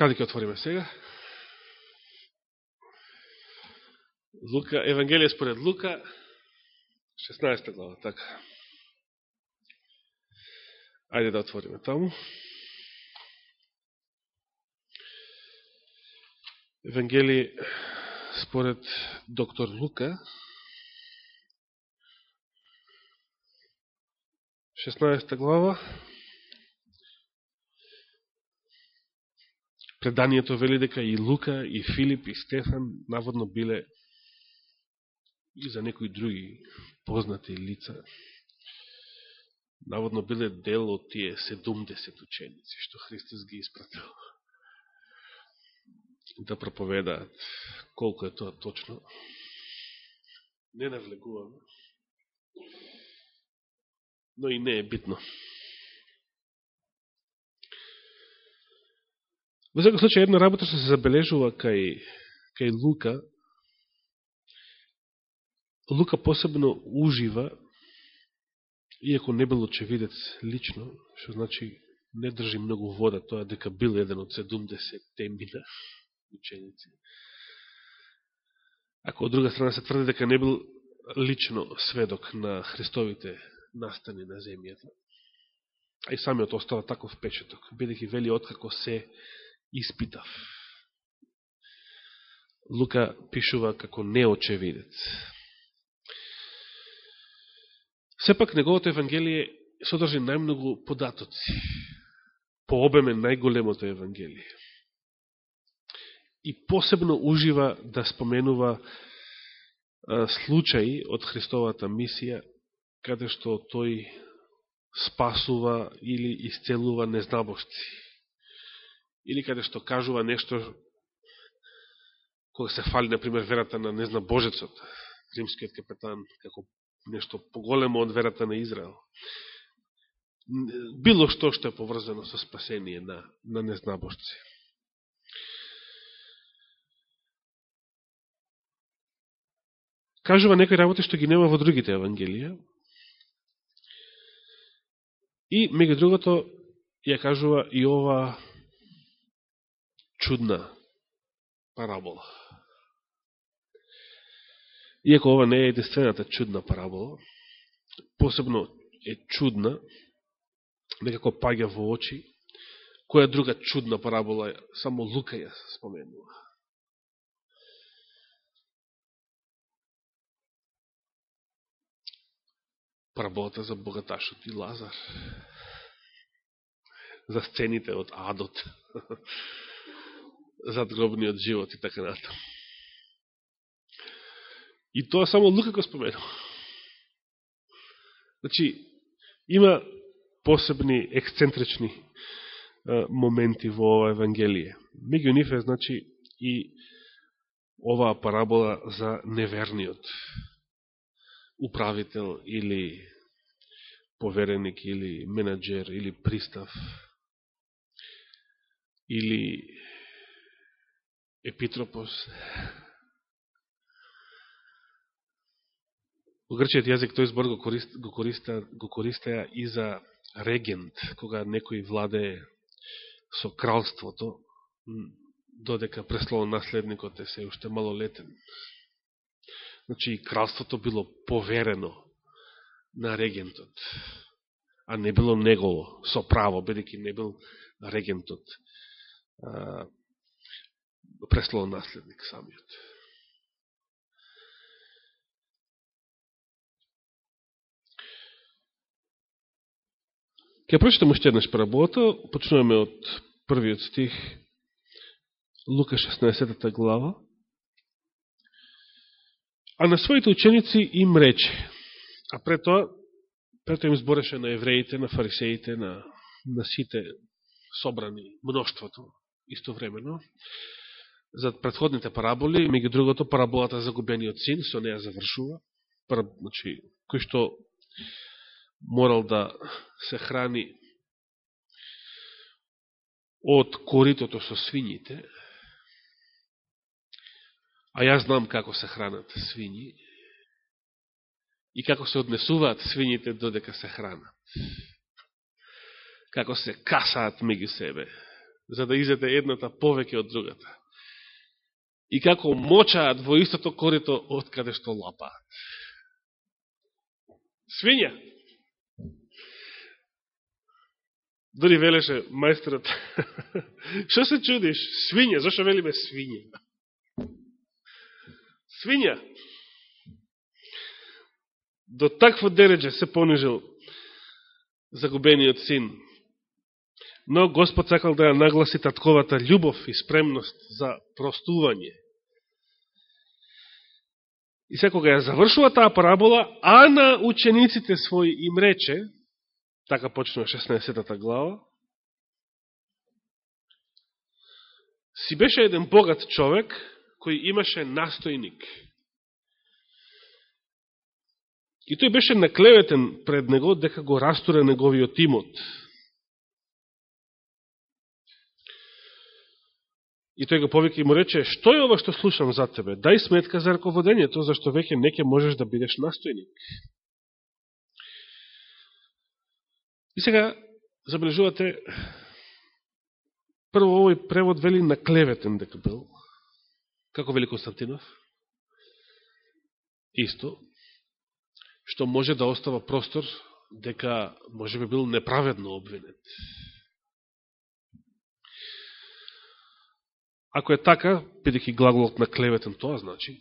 Каде ќе отвориме сега? Лука, Евангелие според Лука, 16 глава, така. Ајде да отвориме таму. Евангелие според доктор Лука, 16 глава, преданието вели дека и Лука, и Филип, и Стефан наводно биле и за некои други познати лица, наводно биле дел од тие 70 ученици, што Христос ги испратил да проповедаат колко е тоа точно. Не навлегуваме, но и не е битно. Во секој случај, една работа што се забележува кај, кај Лука, Лука посебно ужива, иако не бил очевидец лично, што значи не држи многу вода тоа дека бил еден од 70 темина ученици. Ако од друга страна се тврди дека не бил лично сведок на Христовите настани на земјата, а и самиот остава таков печеток, бидеќи вели откако се испитав. Лука пишува како неочевидец. Сепак неговото Евангелие содржи најмногу податоци. По обеме најголемото Евангелие. И посебно ужива да споменува случаи од Христовата мисија, каде што тој спасува или исцелува незнабошци или каде што кажува нешто кога се фали, например, верата на незна Божецот, римскиот капетан, како нешто поголемо од верата на Израел. Било што што е поврзано со спасение на, на незнабожци. Кажува некои работи што ги нема во другите евангелија. И, меѓу другото, ја кажува и ова чудна парабола. Иако ова не е единствената чудна парабола, посебно е чудна, некако паѓа во очи, која друга чудна парабола само Лука ја споменува. Параболата за богаташот и Лазар. За сцените од Адот. задгробниот живот и така натам. И тоа само Лука го споменува. Значи, има посебни ексцентрични моменти во ова Евангелие. Меѓу нив е, значи, и оваа парабола за неверниот управител или повереник или менеджер или пристав или епитропос. Во грчиот јазик тој збор го, корист, го, користа, го користеа и за регент, кога некој владее со кралството, додека наследникот е се уште малолетен. Значи, кралството било поверено на регентот, а не било негово, со право, бидеќи не бил регентот наследник самиот. Ке прочитам уште еднаш параболата, почнуваме од првиот стих, Лука 16 глава. А на своите ученици им рече, а пред тоа, пред тоа им збореше на евреите, на фарисеите, на, на сите собрани, мноштвото, истовремено, за предходните параболи, меѓу другото параболата за губениот син, со неја завршува, значи, кој што морал да се храни од коритото со свињите, а јас знам како се хранат свињи и како се однесуваат свињите додека се хранат. Како се касаат меѓу себе за да изеде едната повеќе од другата. И како мочаат во истото корито од каде што лапаат. Свиња. Дори велеше мајсторот. Што се чудиш? Свиња. Зошто велиме свиња? Свиња. До такво дереđе се понижил загубениот син. Но Господ сакал да ја нагласи татковата љубов и спремност за простување. И секога ја завршува таа парабола, а на учениците своји им рече, така почнува 16 глава, си беше еден богат човек, кој имаше настојник. И тој беше наклеветен пред него дека го растура неговиот имот. И тој го повика и му рече, што е ова што слушам за тебе? Дај сметка за раководењето, зашто веќе неќе можеш да бидеш настојник. И сега, забележувате, прво овој превод вели наклеветен дека бил, како вели Константинов, исто, што може да остава простор дека може би бил неправедно обвинет. Ако е така, бидеќи глаголот на клеветен тоа значи,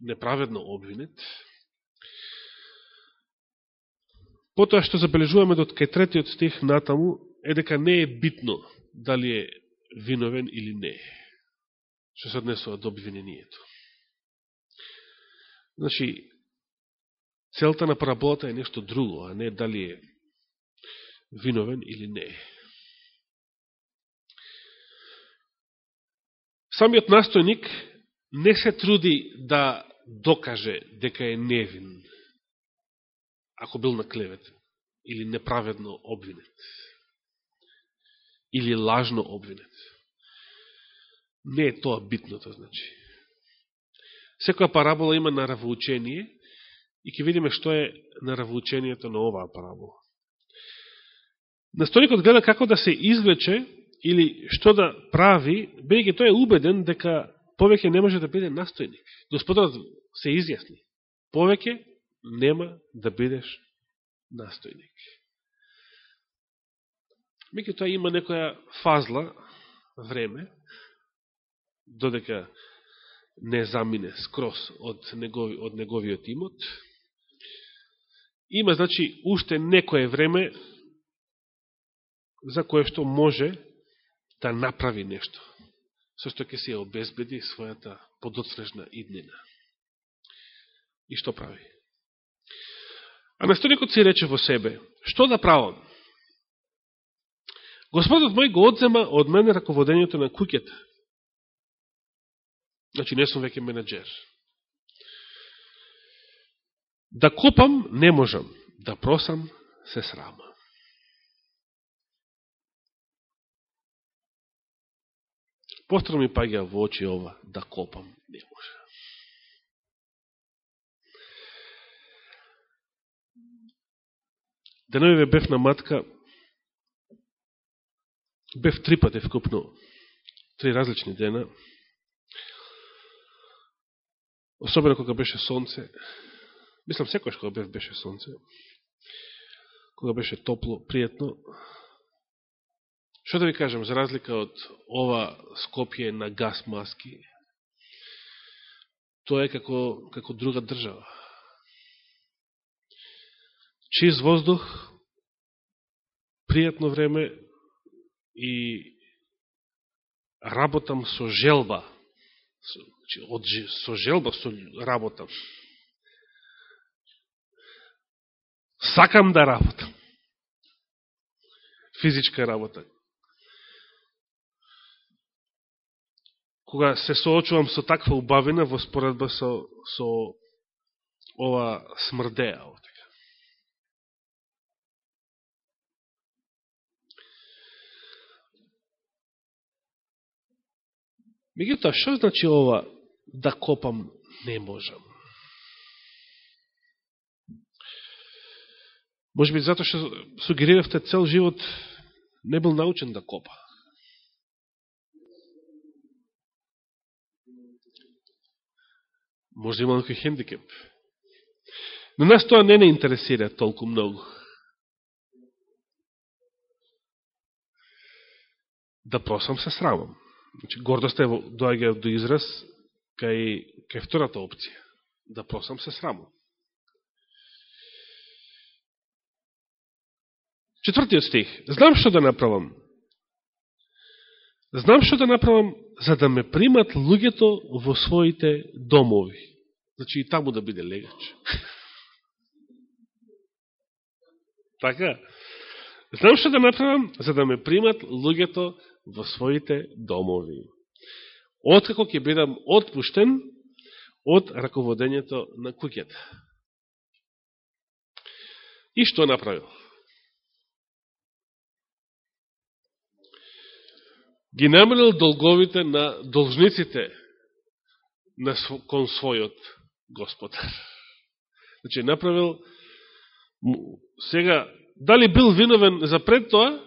неправедно обвинет, потоа што забележуваме до кај третиот стих натаму, е дека не е битно дали е виновен или не, што се однесува до обвинението. Значи, Целта на параболата е нешто друго, а не дали е виновен или не. Самиот настојник не се труди да докаже дека е невин, ако бил на клевет, или неправедно обвинет, или лажно обвинет. Не е тоа битното, значи. Секоја парабола има наравоучение, И ќе видиме што е наравоучението на оваа парабола. Настојникот гледа како да се извлече или што да прави, бејќи тој е убеден дека повеќе не може да биде настојник. Господарот се изјасни. Повеќе нема да бидеш настојник. Меќе тоа има некоја фазла време, додека не замине скрос од, негови, од неговиот имот, Има, значи, уште некое време за кое што може да направи нешто, со што ќе се обезбеди својата подоцрежна иднина. И што прави? А настоникот си рече во себе, што да правам? Господот мој го одзема од мене раководењето на куќета. Значи, не сум веќе менеджер. Да копам не можам, да просам се срама. Постро ми паѓа во очи ова, да копам не може. Деновиве бев на матка, бев три пати вкупно, три различни дена, особено кога беше сонце, Мислам, секојаш кога бев беше сонце, кога беше топло, пријетно. Што да ви кажам, за разлика од ова Скопје на газ маски, тоа е како, како друга држава. Чист воздух, пријатно време и работам со желба. Со, значи, од, со желба со работам. Сакам да работам. Физичка работа. Кога се соочувам со таква убавина во споредба со, со ова смрдеа. Така. Меѓутоа, што значи ова да копам не можам? Може би затоа што сугериравте цел живот не бил научен да копа. Може да има некој хендикеп. Но нас тоа не не интересира толку многу. Да просам се срамам. Значи, гордоста е доаѓа до израз кај, кај втората опција. Да просам се срамам. Четвртиот стих. Знам што да направам. Знам што да направам за да ме примат луѓето во своите домови. Значи и таму да биде легач. така? Знам што да направам за да ме примат луѓето во своите домови. Откако ќе бидам отпуштен од раководењето на куќата. И што направил? Ги намалил долговите на должниците на, кон својот господар. Значи, направил сега, дали бил виновен за пред тоа,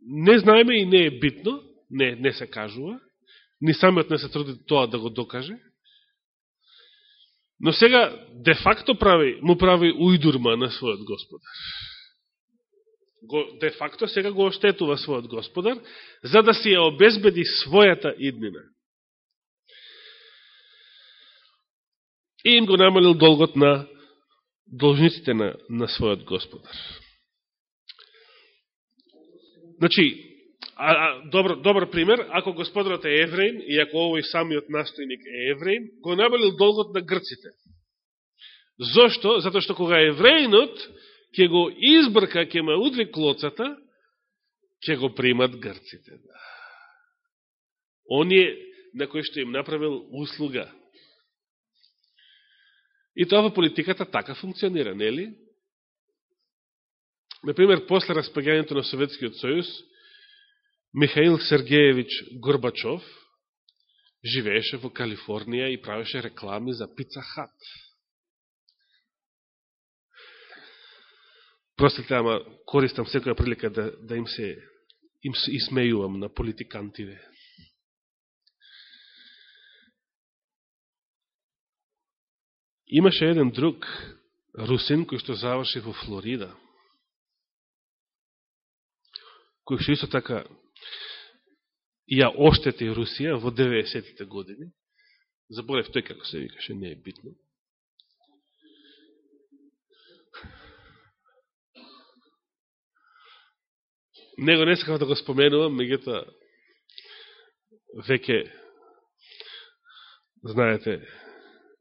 не знаеме и не е битно, не, не се кажува, ни самиот не се труди тоа да го докаже, но сега де факто прави, му прави уйдурма на својот господар. Го, де факто сега го оштетува својот господар, за да си ја обезбеди својата иднина. И им го намалил долгот на должниците на, на својот господар. Значи, а, а, добро, добр пример, ако господарот е евреин, и ако овој самиот настојник е евреин, го набалил долгот на грците. Зошто? Зато што кога евреинот ќе го избрка, ќе ме удри клоцата, ќе го примат грците. Да. Оние на кој што им направил услуга. И тоа во политиката така функционира, нели? Например, после распагањето на Советскиот сојуз, Михаил Сергеевич Горбачов живееше во Калифорнија и правеше реклами за Пица Хат. Простите, ама користам секоја прилика да, да им се им се исмејувам на политикантиве. Имаше еден друг русин кој што заврши во Флорида кој што исто така ја оштети Русија во 90-тите години. Заборев тој како се викаше, не е битно. Него не сакав да го споменувам, меѓуто веќе знаете,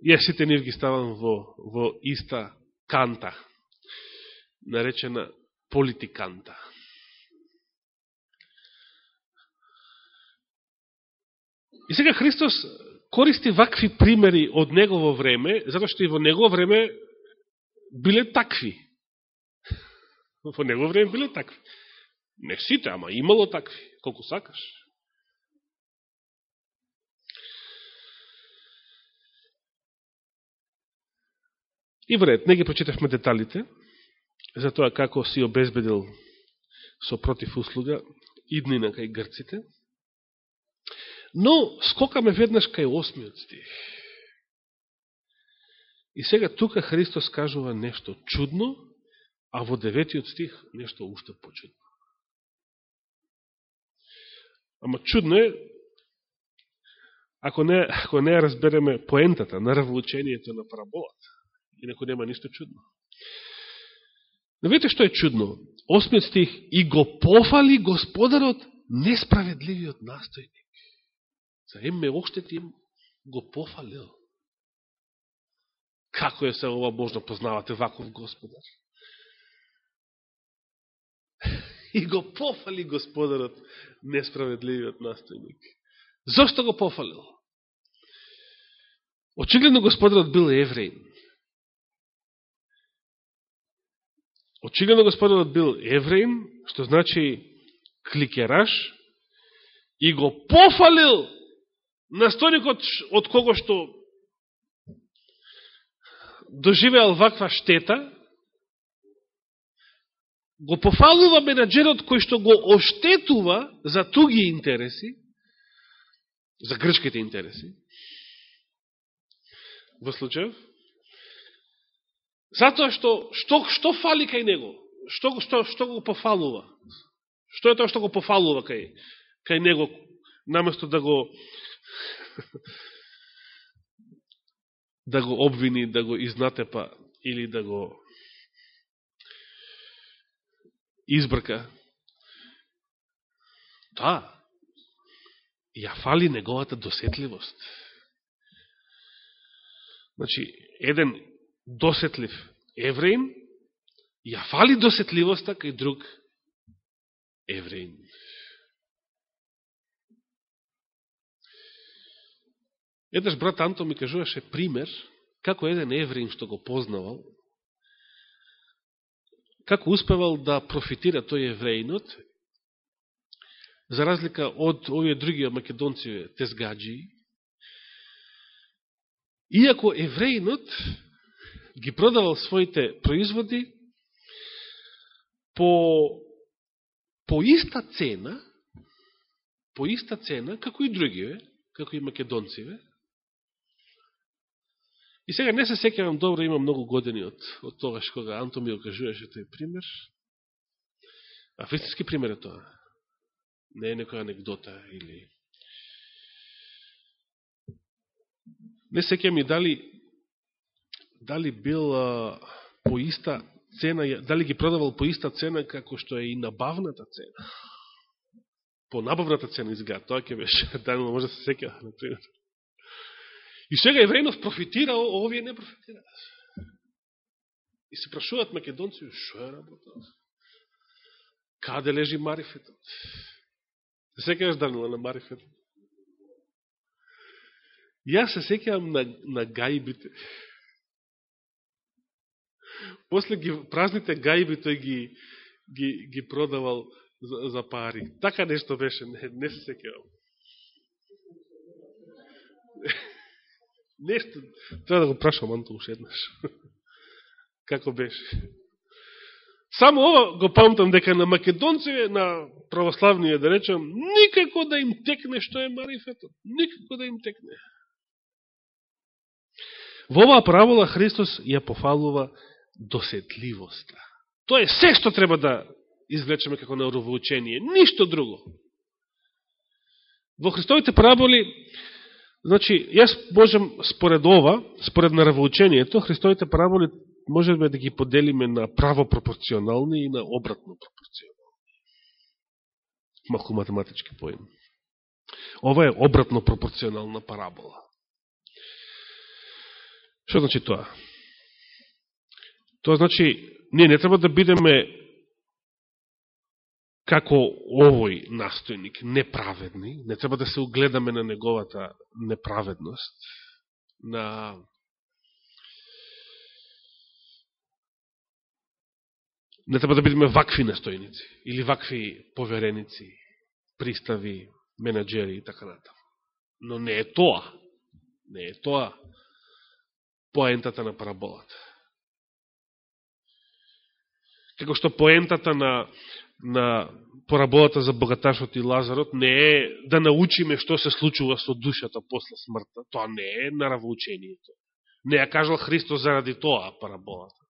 ја сите нив ги ставам во, во иста канта, наречена политиканта. И сега Христос користи вакви примери од Негово време, затоа што и во Негово време биле такви. Во Негово време биле такви. Не сите, ама имало такви, колку сакаш. И вред, не ги прочитавме деталите за тоа како си обезбедил со против услуга иднина кај грците. Но скокаме веднаш кај осмиот стих. И сега тука Христос кажува нешто чудно, а во деветиот стих нешто уште почудно. Ама чудно е, ако не, ако не разбереме поентата на равлучението на параболата, инако нема ништо чудно. Но видите што е чудно? Осмиот стих, и го пофали господарот несправедливиот настојник. За им ме оштети, им го пофалил. Како е се ова можно познавате ваков господар? И го пофали господарот несправедливиот настојник. Зошто го пофалил? Очигледно господарот бил евреин. Очигледно господарот бил евреин, што значи кликераш, и го пофалил настојникот од кого што доживеал ваква штета, го пофалува менеджерот кој што го оштетува за туги интереси, за грчките интереси, во случајов? Затоа што, што, што фали кај него? Што, што, што го пофалува? Што е тоа што го пофалува кај, кај него, наместо да го да го обвини, да го изнатепа или да го избрка. Да, ја фали неговата досетливост. Значи, еден досетлив евреин, ја фали досетливоста кај друг евреин. Еднаш брат Анто ми кажуваше пример како еден евреин што го познавал, како успевал да профитира тој евреинот, за разлика од овие други македонци тезгаджи, иако евреинот ги продавал своите производи по, по иста цена, по иста цена, како и другиве, како и македонциве, И сега не се секавам добро, има многу години од, од тогаш кога Анто ми окажуваше тој пример. А вистински пример е тоа. Не е некоја анекдота или... Не секавам и дали дали бил а, по иста цена, дали ги продавал по иста цена како што е и набавната цена. По набавната цена изгледа, тоа ќе беше, дали може да се секава, например. И сега Евреинов профитира, овие не профитира. И се прашуваат македонци, шо е работа? Каде лежи марифетот? Не се кажеш Данила на марифетот? Јас се секјам на, на гајбите. После ги, празните гајби тој ги, ги, ги продавал за, за пари. Така нешто беше, не, не се секјам. Нешто, треба да го прашам Антон уште еднаш. Како беше? Само ова го памтам дека на македонци, на православнија, да речем, никако да им текне што е марифетот. Никако да им текне. Во оваа правола Христос ја пофалува досетливоста. Тоа е се што треба да извлечеме како неуровоучение. Ништо друго. Во Христовите параболи Значи, јас можем според ова, според наравоучението, Христовите параболи можеме да ги поделиме на правопропорционални и на обратно пропорционални. Малко математички поим. Ова е обратно пропорционална парабола. Што значи тоа? Тоа значи, ние не треба да бидеме како овој настојник неправедни, не треба да се угледаме на неговата неправедност, на не треба да бидеме вакви настојници или вакви повереници, пристави, менеджери и така натаму. Но не е тоа. Не е тоа поентата на параболата. Како што поентата на на поработата за богаташот и Лазарот не е да научиме што се случува со душата после смртта. Тоа не е наравоучението. Не ја кажал Христос заради тоа параболата.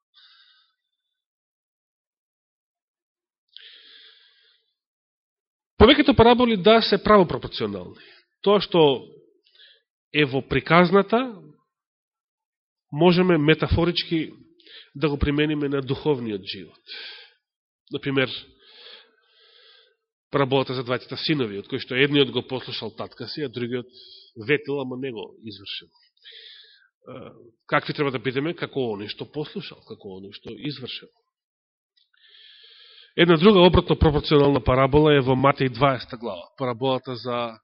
Повеќето параболи да се право пропорционални. Тоа што е во приказната, можеме метафорички да го примениме на духовниот живот. Например, параболата за двајцата синови, од кои што едниот го послушал татка си, а другиот ветил, ама не го извршил. Какви треба да бидеме? Како оној што послушал, како оној што извршил. Една друга обратно пропорционална парабола е во Матеј 20 глава, параболата за,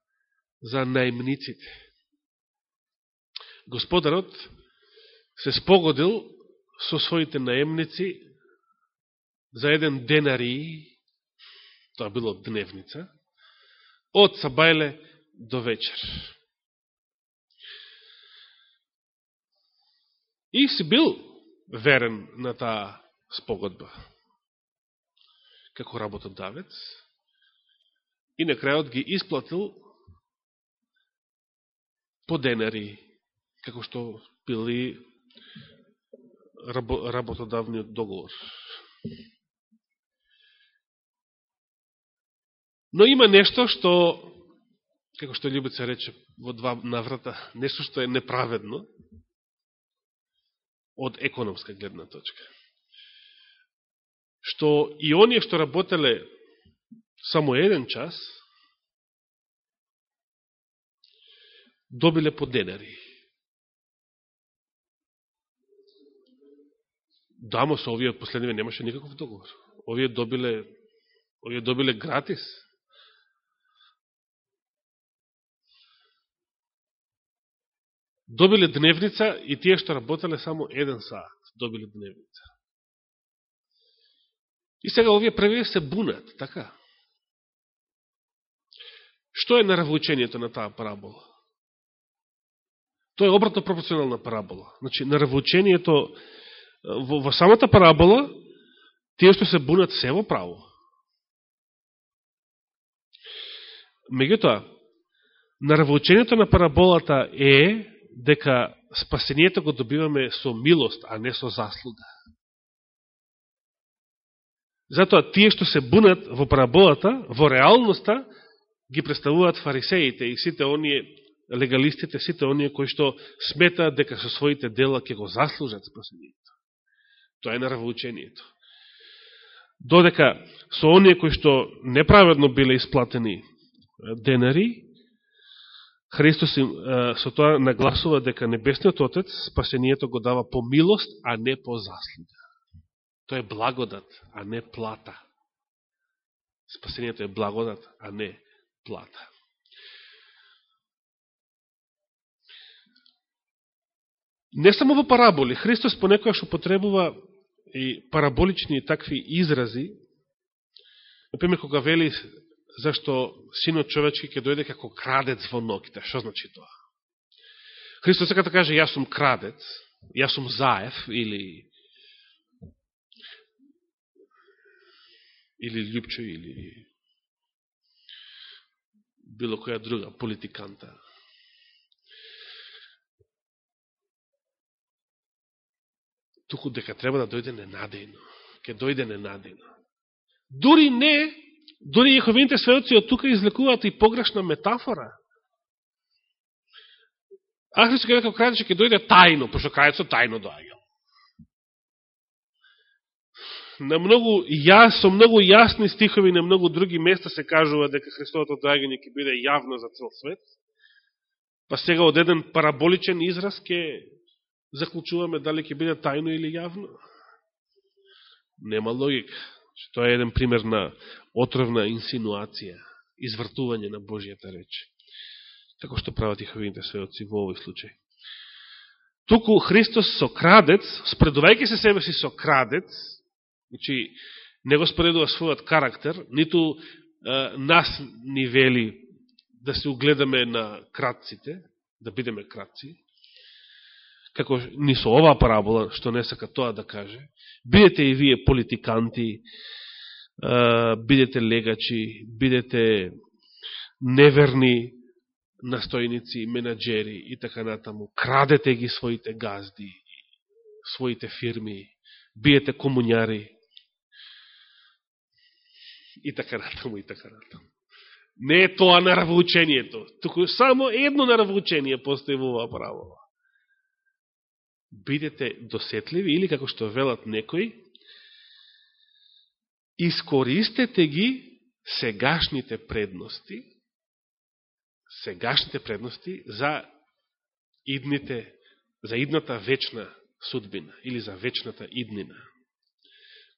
за наемниците. Господарот се спогодил со своите наемници за еден денари тоа било дневница, од Сабајле до вечер. И си бил верен на таа спогодба како работодавец и на крајот ги исплатил по денари, како што били работодавниот договор. Но има нешто што, како што Любица рече во два наврата, нешто што е неправедно од економска гледна точка. Што и оние што работеле само еден час, добиле по денари. Дамо со овие последниве немаше никаков договор. Овие добиле, овие добиле гратис. Добиле дневница и тие што работеле само еден саат добиле дневница. И сега овие првие се бунат, така? Што е наравлучењето на таа парабола? Тоа е обратно пропорционална парабола. Значи, наравлучењето во, во самата парабола, тие што се бунат се во право. Меѓутоа, наравлучењето на параболата е дека спасението го добиваме со милост, а не со заслуга. Затоа тие што се бунат во параболата, во реалноста, ги представуваат фарисеите и сите оние легалистите, сите оние кои што сметаат дека со своите дела ќе го заслужат спасението. Тоа е наравоучението. Додека со оние кои што неправедно биле исплатени денари, Христос им, со тоа нагласува дека Небесниот Отец спасението го дава по милост, а не по заслуга. Тоа е благодат, а не плата. Спасението е благодат, а не плата. Не само во параболи, Христос понекојаш употребува и параболични такви изрази, например, кога вели зашто синот човечки ќе дојде како крадец во ноките. Што значи тоа? Христос сека да каже, јас сум крадец, јас сум заев, или или Лјупчо, или било која друга политиканта. Туку дека треба да дојде ненадејно. Ке дојде ненадејно. Дури не, Дори Јеховините сведоци од тука излекуваат и погрешна метафора. Ахристо ке дека крајче ќе дојде тајно, пошто крајецо тајно доаѓа на многу јас, со многу јасни стихови на многу други места се кажува дека Христовото доаѓање ќе биде јавно за цел свет. Па сега од еден параболичен израз ќе заклучуваме дали ќе биде тајно или јавно. Нема логика. Тоа е еден пример на отровна инсинуација, извртување на Божијата реч. Како што прават и хавините сведоци во овој случај. Туку Христос со крадец, спредувајќи се себе си со крадец, Значи, не го споредува својот карактер, ниту е, нас ни вели да се угледаме на кратците, да бидеме кратци, како ни со оваа парабола, што не сака тоа да каже, бидете и вие политиканти, бидете легачи, бидете неверни настојници, менаджери и така натаму, крадете ги своите газди, своите фирми, биете комуњари, и така натаму, и така натаму. Не е тоа наравучението, туку само едно наравучение постои во оваа правила. Бидете досетливи или, како што велат некои, искористете ги сегашните предности, сегашните предности за идните, за идната вечна судбина или за вечната иднина.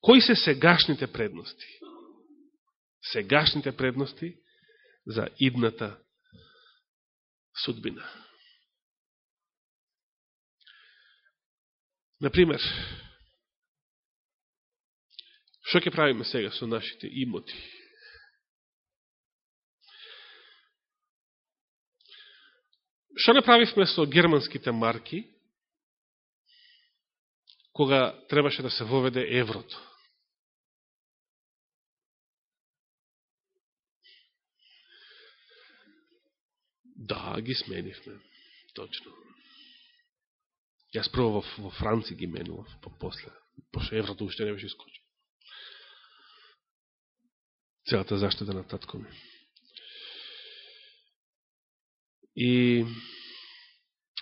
Кои се сегашните предности? сегашните предности за идната судбина. Например, што ќе правиме сега со нашите имоти? Што направивме со германските марки, кога требаше да се воведе еврото? Да, ги сменивме. Точно. Јас прво во, во Франци ги менував, па после, пошто еврото уште не беше искочено. Целата заштита на татко ми. И...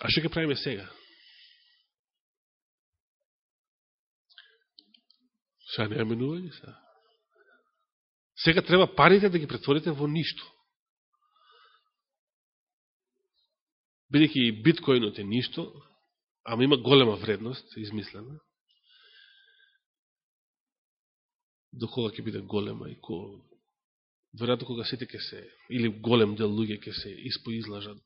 А што ќе правиме сега? Сега не менување сега. Сега треба парите да ги претворите во ништо. Бидеќи и биткоинот е ништо, ама има голема вредност, измислена. До кога ќе биде голема и ко... Веројатно кога сите ќе се, или голем дел луѓе ќе се испоизлажат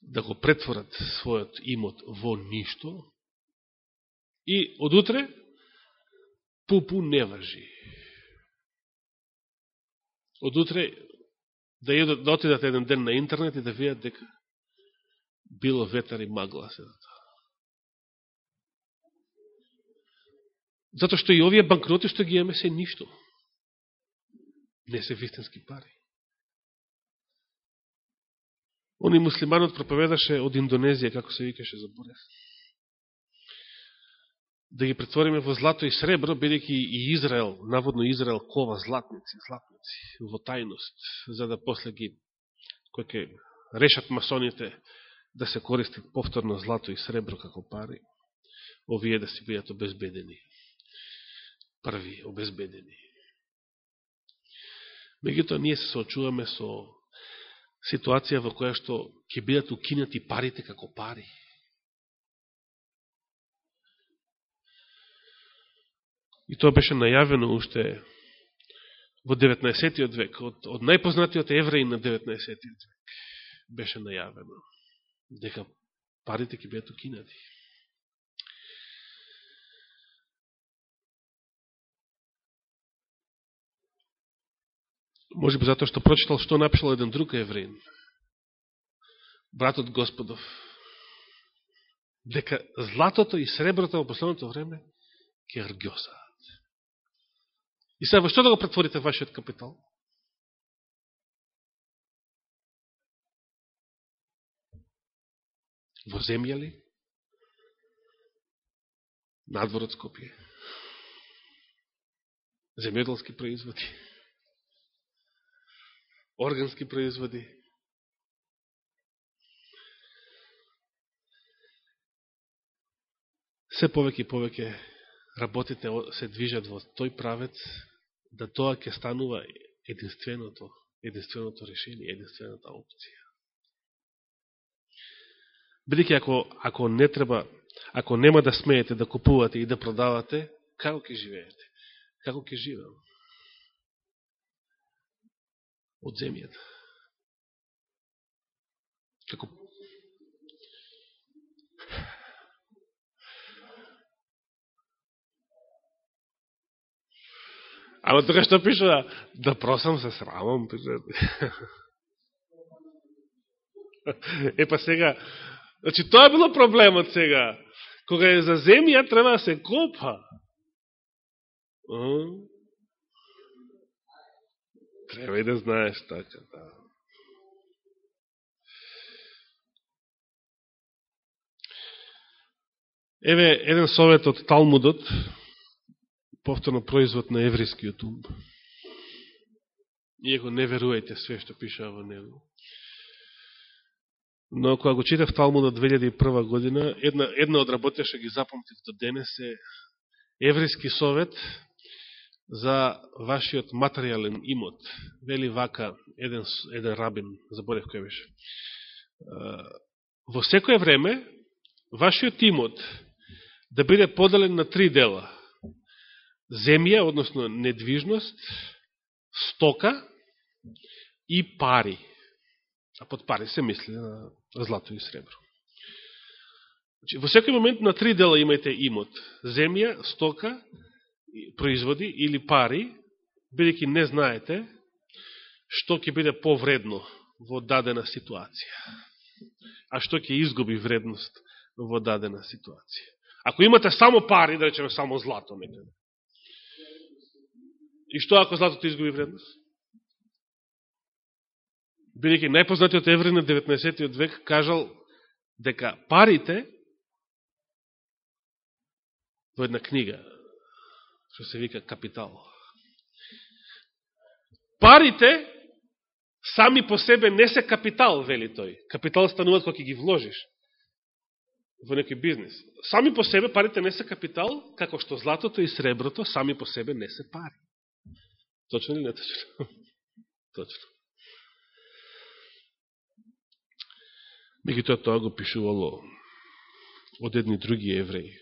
да го претворат својот имот во ништо и од утре пупу не важи. Од утре да, едат, да отидат еден ден на интернет и да видат дека било ветар и магла се за тоа. Зато што и овие банкроти што ги имаме се ништо. Не се вистински пари. Они муслиманот проповедаше од Индонезија, како се викаше, заборев да ги претвориме во злато и сребро, бидејќи и Израел, наводно Израел кова златници, златници во тајност, за да после ги, кој ке решат масоните да се користи повторно злато и сребро како пари, овие да си бидат обезбедени. Први обезбедени. Меѓутоа, ние се соочуваме со ситуација во која што ќе бидат укинати парите како пари. И тоа беше најавено уште во 19. век, од, од најпознатиот евреин на 19. век беше најавено дека парите ќе бидат укинати. Може би затоа што прочитал што напишал еден друг евреин, братот Господов, дека златото и среброто во последното време ќе ргјосаат. И сега, во што да го претворите вашиот капитал? Во земја ли? Надвор од Скопје? Земјоделски производи? Органски производи? Се повеќе и повеќе работите се движат во тој правец да тоа ќе станува единственото, единственото решение, единствената опција. Бидеќи ако, ако не треба, ако нема да смеете да купувате и да продавате, како ќе живеете? Како ќе живеам? Од земјата. Како Ама тука што пишува? Да, да просам се срамам. Е, па сега, значи тоа било проблемот сега. Кога е за земја, треба да се копа. Треба и да знаеш така, да. Еве, еден совет од Талмудот, повторно производ на еврејскиот ум. Иако не верувајте све што пишава во него. Но кога го читав Талмудот 2001 година, една, една од работеше ги запомтив до денес е еврејски совет за вашиот материјален имот. Вели вака еден, еден рабин, заборев кој беше. Во секое време, вашиот имот да биде поделен на три дела земја, односно недвижност, стока и пари. А под пари се мисли на злато и сребро. Значи, во секој момент на три дела имајте имот. Земја, стока, производи или пари, бидеќи не знаете што ќе биде повредно во дадена ситуација. А што ќе изгуби вредност во дадена ситуација. Ако имате само пари, да речеме само злато некаде, И што ако златото изгуби вредност? Бидеќи најпознатиот евреј на 19. век кажал дека парите во една книга, што се вика Капитал. Парите сами по себе не се капитал, вели тој. Капитал стануваат кога ги вложиш во некој бизнес. Сами по себе парите не се капитал, како што златото и среброто сами по себе не се пари. Точно или не точно? точно. Мегутоа тоа го пишувало од едни други евреи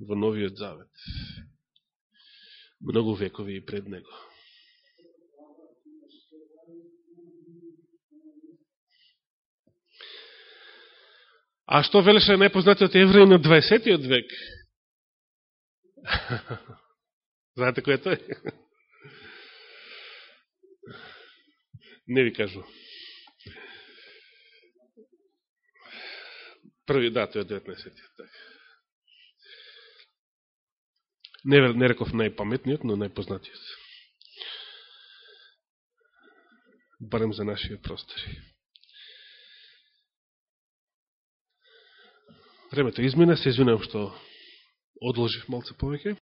во Новиот Завет. Многу векови и пред него. А што велеше најпознатиот евреј на 20-тиот век? Знаете кој е тој? Не ви кажу. Први, да, тој е 19-тиот, така. Не, не реков најпаметниот, но најпознатиот. Барем за нашите простори. Времето измина, се извинам што одложив малце повеќе.